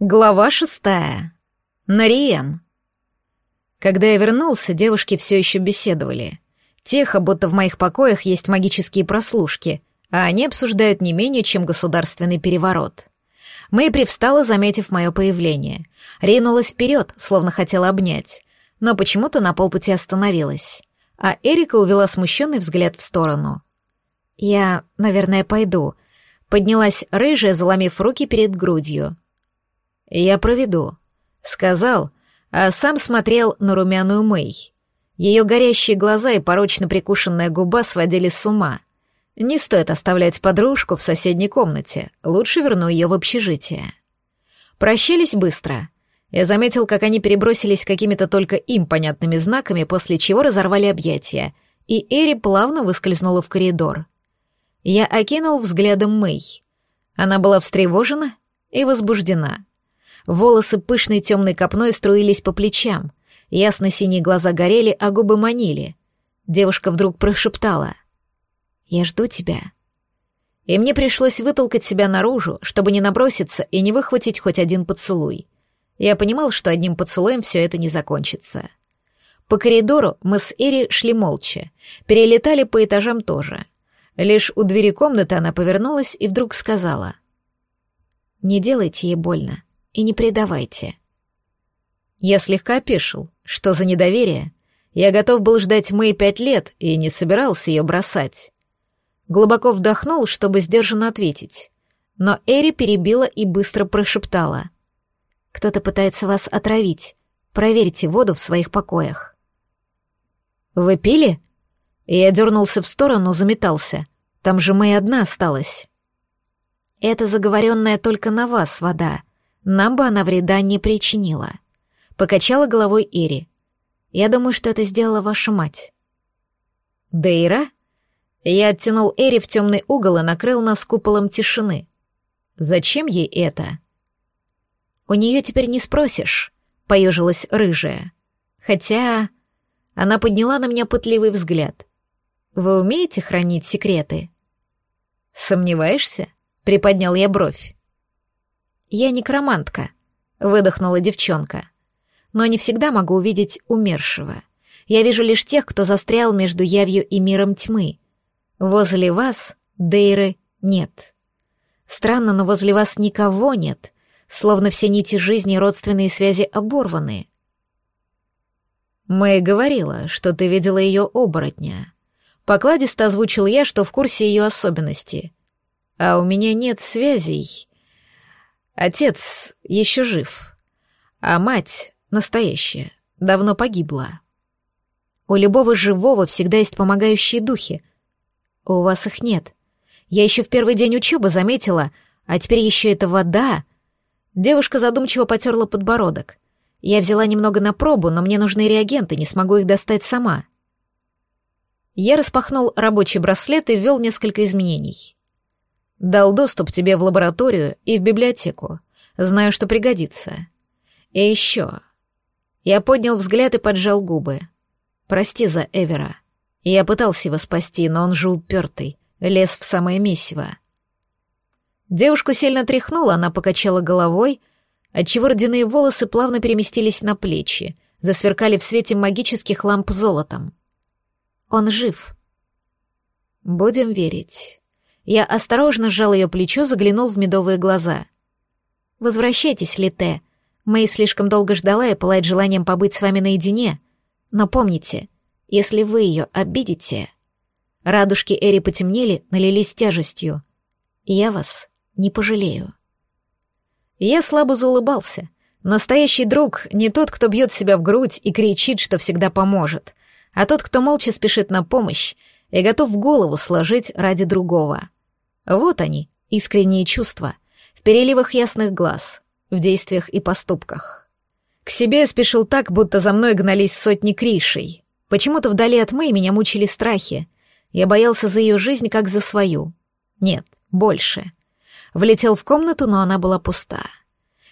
Глава шестая. Нариен. Когда я вернулся, девушки все еще беседовали. Тихо, будто в моих покоях есть магические прослушки, а они обсуждают не менее, чем государственный переворот. Мэй привстала, заметив мое появление. Ринулась вперед, словно хотела обнять, но почему-то на полпути остановилась. А Эрика увела смущенный взгляд в сторону. «Я, наверное, пойду», — поднялась рыжая, заломив руки перед грудью — «Я проведу», — сказал, а сам смотрел на румяную Мэй. Ее горящие глаза и порочно прикушенная губа сводили с ума. Не стоит оставлять подружку в соседней комнате, лучше верну ее в общежитие. Прощались быстро. Я заметил, как они перебросились какими-то только им понятными знаками, после чего разорвали объятия, и Эри плавно выскользнула в коридор. Я окинул взглядом Мэй. Она была встревожена и возбуждена. Волосы пышной темной копной струились по плечам. Ясно-синие глаза горели, а губы манили. Девушка вдруг прошептала. «Я жду тебя». И мне пришлось вытолкать себя наружу, чтобы не наброситься и не выхватить хоть один поцелуй. Я понимал, что одним поцелуем все это не закончится. По коридору мы с Эри шли молча, перелетали по этажам тоже. Лишь у двери комнаты она повернулась и вдруг сказала. «Не делайте ей больно и не предавайте. Я слегка опешил. Что за недоверие? Я готов был ждать Мэй пять лет и не собирался ее бросать. Глубоко вдохнул, чтобы сдержанно ответить. Но Эри перебила и быстро прошептала. «Кто-то пытается вас отравить. Проверьте воду в своих покоях». «Вы пили?» Я дернулся в сторону, заметался. Там же Мэй одна осталась. «Это заговоренная только на вас вода», нам бы она вреда не причинила. Покачала головой Ири. Я думаю, что это сделала ваша мать. Дейра? Я оттянул Эри в темный угол и накрыл нас куполом тишины. Зачем ей это? У нее теперь не спросишь, поежилась рыжая. Хотя... Она подняла на меня пытливый взгляд. Вы умеете хранить секреты? Сомневаешься? Приподнял я бровь. «Я некромантка», — выдохнула девчонка. «Но не всегда могу увидеть умершего. Я вижу лишь тех, кто застрял между явью и миром тьмы. Возле вас, Дейры, нет. Странно, но возле вас никого нет, словно все нити жизни и родственные связи оборваны». Мэй говорила, что ты видела ее оборотня. Покладисто озвучил я, что в курсе ее особенностей. А у меня нет связей Отец еще жив, а мать настоящая, давно погибла. У любого живого всегда есть помогающие духи. У вас их нет. Я еще в первый день учебы заметила, а теперь еще это вода. Девушка задумчиво потерла подбородок. Я взяла немного на пробу, но мне нужны реагенты, не смогу их достать сама. Я распахнул рабочий браслет и ввел несколько изменений. Дал доступ тебе в лабораторию и в библиотеку. Знаю, что пригодится. И еще. Я поднял взгляд и поджал губы. Прости за Эвера. Я пытался его спасти, но он же упертый, лез в самое месиво. Девушку сильно тряхнула, она покачала головой, отчего родяные волосы плавно переместились на плечи, засверкали в свете магических ламп золотом. Он жив. Будем верить. Я осторожно сжал ее плечо, заглянул в медовые глаза. «Возвращайтесь, Лите. Мэй слишком долго ждала и пылает желанием побыть с вами наедине. Но помните, если вы ее обидите...» Радужки Эри потемнели, налились тяжестью. «Я вас не пожалею». Я слабо заулыбался. Настоящий друг — не тот, кто бьет себя в грудь и кричит, что всегда поможет, а тот, кто молча спешит на помощь и готов голову сложить ради другого. Вот они, искренние чувства, в переливах ясных глаз, в действиях и поступках. К себе я спешил так, будто за мной гнались сотни кришей. Почему-то вдали от Мэй меня мучили страхи. Я боялся за ее жизнь, как за свою. Нет, больше. Влетел в комнату, но она была пуста.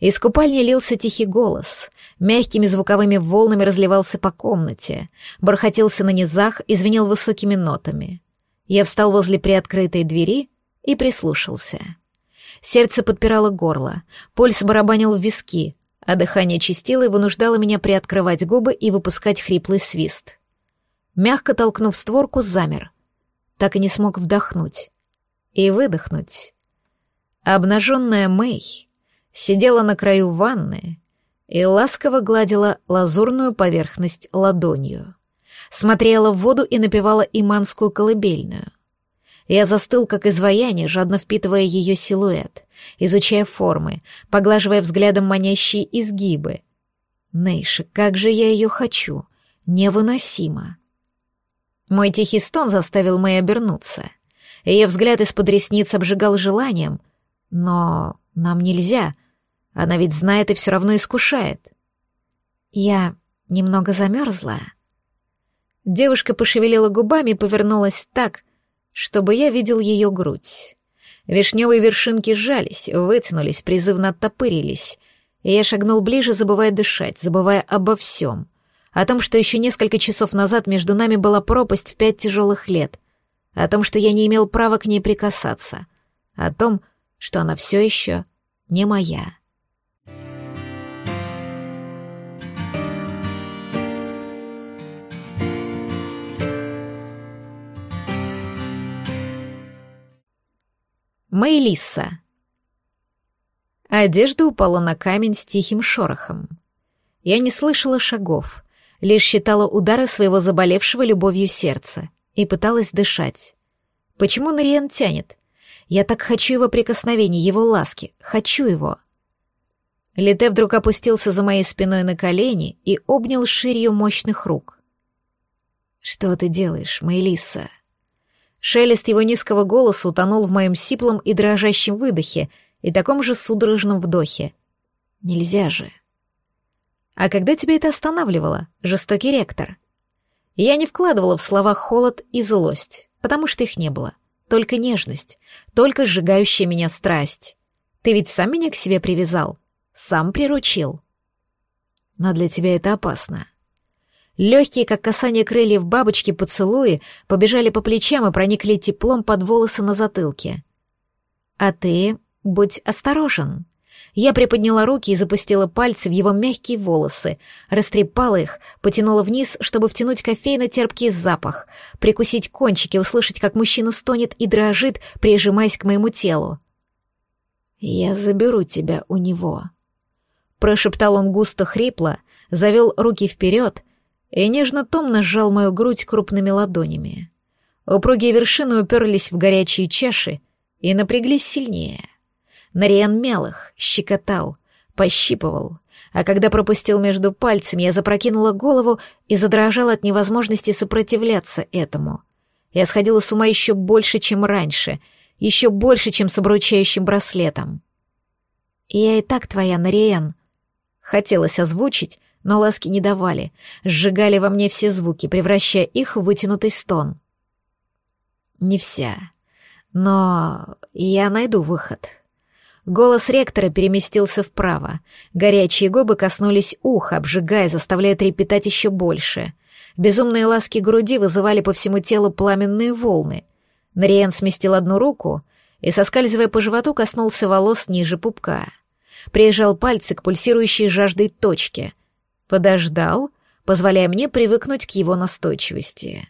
Из купальни лился тихий голос, мягкими звуковыми волнами разливался по комнате, бархатился на низах и высокими нотами. Я встал возле приоткрытой двери и прислушался. Сердце подпирало горло, пульс барабанил в виски, а дыхание чистило и вынуждало меня приоткрывать губы и выпускать хриплый свист. Мягко толкнув створку, замер. Так и не смог вдохнуть. И выдохнуть. Обнаженная Мэй сидела на краю ванны и ласково гладила лазурную поверхность ладонью. Смотрела в воду и напевала иманскую колыбельную. Я застыл, как изваяние, жадно впитывая ее силуэт, изучая формы, поглаживая взглядом манящие изгибы. Нейша, как же я ее хочу! Невыносимо! Мой тихий стон заставил Мэй обернуться. Ее взгляд из-под ресниц обжигал желанием. Но нам нельзя. Она ведь знает и все равно искушает. Я немного замерзла. Девушка пошевелила губами и повернулась так, чтобы я видел ее грудь. Вишневые вершинки сжались, вытянулись, призывно оттопырились, и я шагнул ближе, забывая дышать, забывая обо всем. О том, что еще несколько часов назад между нами была пропасть в пять тяжелых лет. О том, что я не имел права к ней прикасаться. О том, что она все еще не моя. Мэйлисса. Одежда упала на камень с тихим шорохом. Я не слышала шагов, лишь считала удары своего заболевшего любовью сердца и пыталась дышать. Почему Нариен тянет? Я так хочу его прикосновений, его ласки, хочу его. Лите вдруг опустился за моей спиной на колени и обнял ширью мощных рук. «Что ты делаешь, Мэйлиса?» Шелест его низкого голоса утонул в моем сиплом и дрожащем выдохе и таком же судорожном вдохе. Нельзя же. А когда тебя это останавливало, жестокий ректор? Я не вкладывала в слова холод и злость, потому что их не было. Только нежность, только сжигающая меня страсть. Ты ведь сам меня к себе привязал, сам приручил. Но для тебя это опасно. Легкие, как касание крыльев бабочки, поцелуи побежали по плечам и проникли теплом под волосы на затылке. «А ты будь осторожен». Я приподняла руки и запустила пальцы в его мягкие волосы, растрепала их, потянула вниз, чтобы втянуть кофейно-терпкий запах, прикусить кончики, услышать, как мужчина стонет и дрожит, прижимаясь к моему телу. «Я заберу тебя у него», — прошептал он густо хрипло, завел руки вперед, и нежно-томно сжал мою грудь крупными ладонями. Упругие вершины уперлись в горячие чаши и напряглись сильнее. Нариан мял их, щекотал, пощипывал, а когда пропустил между пальцами, я запрокинула голову и задрожала от невозможности сопротивляться этому. Я сходила с ума еще больше, чем раньше, еще больше, чем с обручающим браслетом. «Я и так твоя, Нариен», — хотелось озвучить, но ласки не давали, сжигали во мне все звуки, превращая их в вытянутый стон. Не вся. Но я найду выход. Голос ректора переместился вправо. Горячие губы коснулись уха, обжигая, заставляя трепетать еще больше. Безумные ласки груди вызывали по всему телу пламенные волны. Нариен сместил одну руку и, соскальзывая по животу, коснулся волос ниже пупка. Приезжал пальцы к пульсирующей жаждой точке, Подождал, позволяя мне привыкнуть к его настойчивости.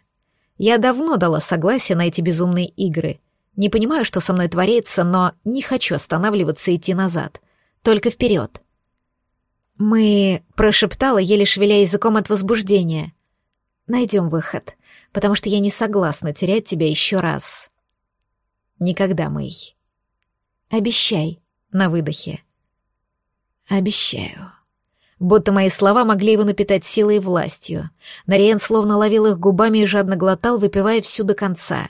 Я давно дала согласие на эти безумные игры. Не понимаю, что со мной творится, но не хочу останавливаться и идти назад. Только вперед. Мы... прошептала, еле шевеля языком от возбуждения. Найдем выход, потому что я не согласна терять тебя еще раз. Никогда, Мэй. Обещай, на выдохе. Обещаю будто мои слова могли его напитать силой и властью. Нариен словно ловил их губами и жадно глотал, выпивая всю до конца.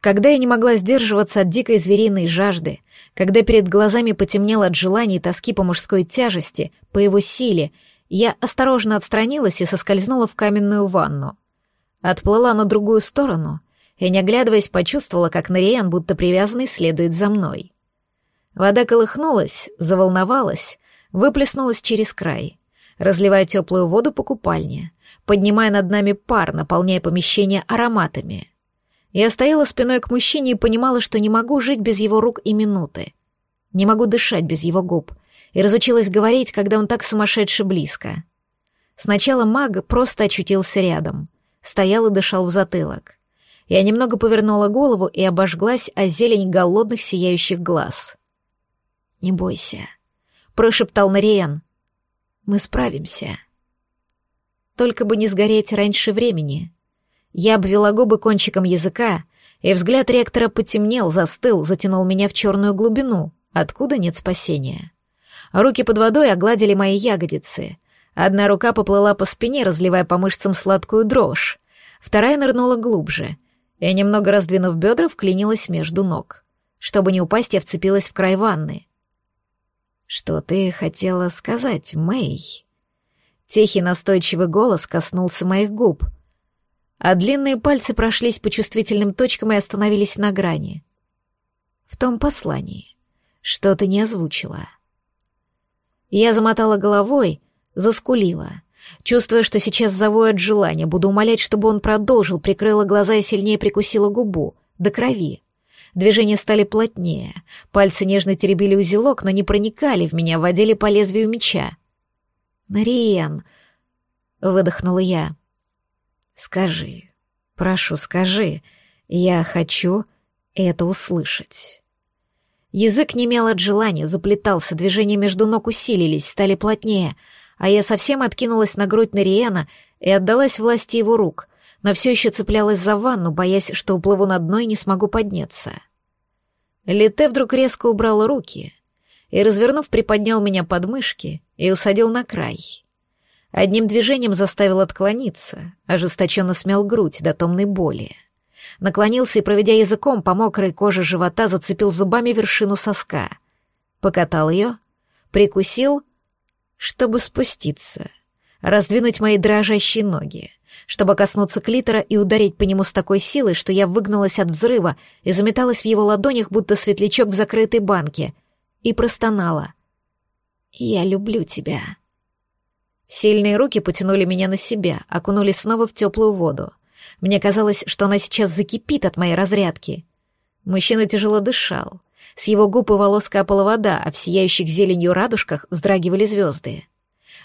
Когда я не могла сдерживаться от дикой звериной жажды, когда перед глазами потемнело от желаний и тоски по мужской тяжести, по его силе, я осторожно отстранилась и соскользнула в каменную ванну. Отплыла на другую сторону и, не оглядываясь, почувствовала, как Нариен, будто привязанный, следует за мной. Вода колыхнулась, заволновалась, выплеснулась через край, разливая теплую воду по купальне, поднимая над нами пар, наполняя помещение ароматами. Я стояла спиной к мужчине и понимала, что не могу жить без его рук и минуты. Не могу дышать без его губ. И разучилась говорить, когда он так сумасшедше близко. Сначала маг просто очутился рядом. Стоял и дышал в затылок. Я немного повернула голову и обожглась о зелень голодных сияющих глаз. «Не бойся», — прошептал Нариен. «Мы справимся». Только бы не сгореть раньше времени. Я обвела губы кончиком языка, и взгляд ректора потемнел, застыл, затянул меня в черную глубину, откуда нет спасения. Руки под водой огладили мои ягодицы. Одна рука поплыла по спине, разливая по мышцам сладкую дрожь. Вторая нырнула глубже, и, немного раздвинув бедра, вклинилась между ног. Чтобы не упасть, я вцепилась в край ванны. «Что ты хотела сказать, Мэй?» Тихий настойчивый голос коснулся моих губ, а длинные пальцы прошлись по чувствительным точкам и остановились на грани. В том послании, что ты не озвучила. Я замотала головой, заскулила. Чувствуя, что сейчас завою от желания, буду умолять, чтобы он продолжил, прикрыла глаза и сильнее прикусила губу, до крови. Движения стали плотнее, пальцы нежно теребили узелок, но не проникали в меня, водили по лезвию меча. «Мариен!» — выдохнула я. «Скажи, прошу, скажи, я хочу это услышать». Язык немел от желания, заплетался, движения между ног усилились, стали плотнее, а я совсем откинулась на грудь Нариена и отдалась власти его рук, но все еще цеплялась за ванну, боясь, что уплыву на дно и не смогу подняться. Лите вдруг резко убрал руки и, развернув, приподнял меня под мышки и усадил на край. Одним движением заставил отклониться, ожесточенно смял грудь до томной боли. Наклонился и, проведя языком по мокрой коже живота, зацепил зубами вершину соска. Покатал ее, прикусил, чтобы спуститься, раздвинуть мои дрожащие ноги, чтобы коснуться клитора и ударить по нему с такой силой, что я выгнулась от взрыва и заметалась в его ладонях, будто светлячок в закрытой банке, и простонала. «Я люблю тебя». Сильные руки потянули меня на себя, окунули снова в теплую воду. Мне казалось, что она сейчас закипит от моей разрядки. Мужчина тяжело дышал. С его губ и волос капала вода, а в сияющих зеленью радужках вздрагивали звезды.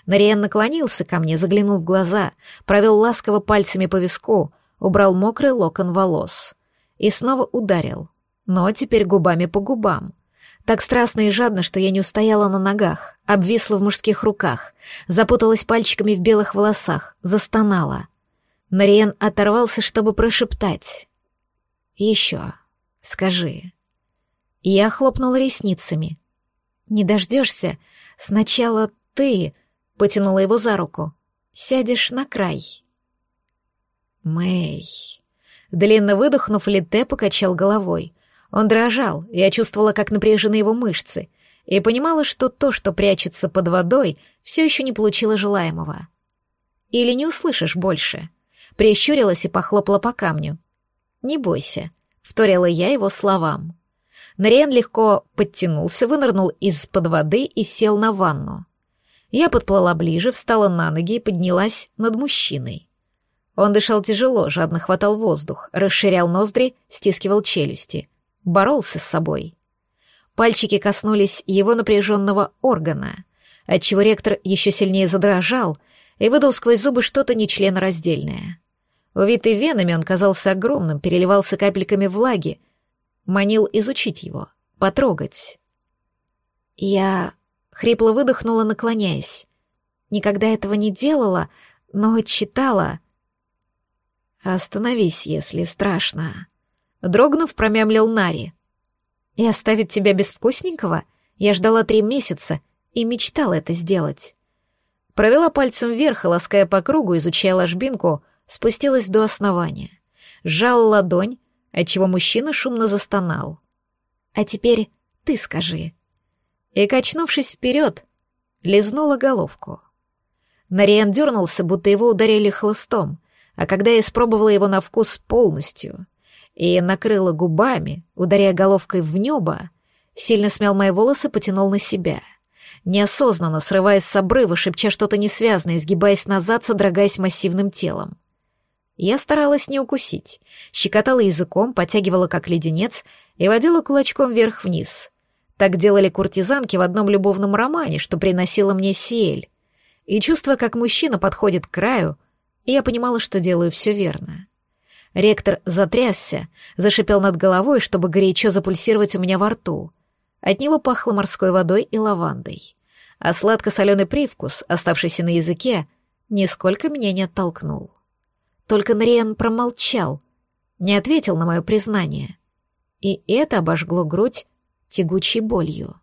Нариен наклонился ко мне, заглянул в глаза, провел ласково пальцами по виску, убрал мокрый локон волос. И снова ударил, но теперь губами по губам. Так страстно и жадно, что я не устояла на ногах, обвисла в мужских руках, запуталась пальчиками в белых волосах, застонала. Нариен оторвался, чтобы прошептать. «Еще. Скажи». Я хлопнула ресницами. «Не дождешься? Сначала ты...» — потянула его за руку. «Сядешь на край». «Мэй...» Длинно выдохнув, Лите покачал головой. Он дрожал, я чувствовала, как напряжены его мышцы, и понимала, что то, что прячется под водой, все еще не получило желаемого. Или не услышишь больше. Прищурилась и похлопала по камню. «Не бойся», — вторила я его словам. Нариен легко подтянулся, вынырнул из-под воды и сел на ванну. Я подплыла ближе, встала на ноги и поднялась над мужчиной. Он дышал тяжело, жадно хватал воздух, расширял ноздри, стискивал челюсти боролся с собой. Пальчики коснулись его напряженного органа, отчего ректор еще сильнее задрожал и выдал сквозь зубы что-то нечленораздельное. Увитый венами он казался огромным, переливался капельками влаги, манил изучить его, потрогать. Я хрипло выдохнула, наклоняясь. Никогда этого не делала, но читала. «Остановись, если страшно», Дрогнув, промямлил Нари. «И оставить тебя без вкусненького? Я ждала три месяца и мечтала это сделать». Провела пальцем вверх, лаская по кругу, изучая ложбинку, спустилась до основания. Сжала ладонь, отчего мужчина шумно застонал. «А теперь ты скажи». И, качнувшись вперед, лизнула головку. Нариен дернулся, будто его ударили хлыстом, а когда я испробовала его на вкус полностью, и накрыла губами, ударяя головкой в небо, сильно смял мои волосы, потянул на себя. Неосознанно, срываясь с обрыва, шепча что-то несвязное, изгибаясь назад, содрогаясь массивным телом. Я старалась не укусить, щекотала языком, потягивала как леденец и водила кулачком вверх-вниз. Так делали куртизанки в одном любовном романе, что приносила мне Сиэль. И чувствуя, как мужчина подходит к краю, я понимала, что делаю все верно. Ректор затрясся, зашипел над головой, чтобы горячо запульсировать у меня во рту. От него пахло морской водой и лавандой. А сладко-соленый привкус, оставшийся на языке, нисколько меня не оттолкнул. Только Нриен промолчал, не ответил на мое признание. И это обожгло грудь тягучей болью.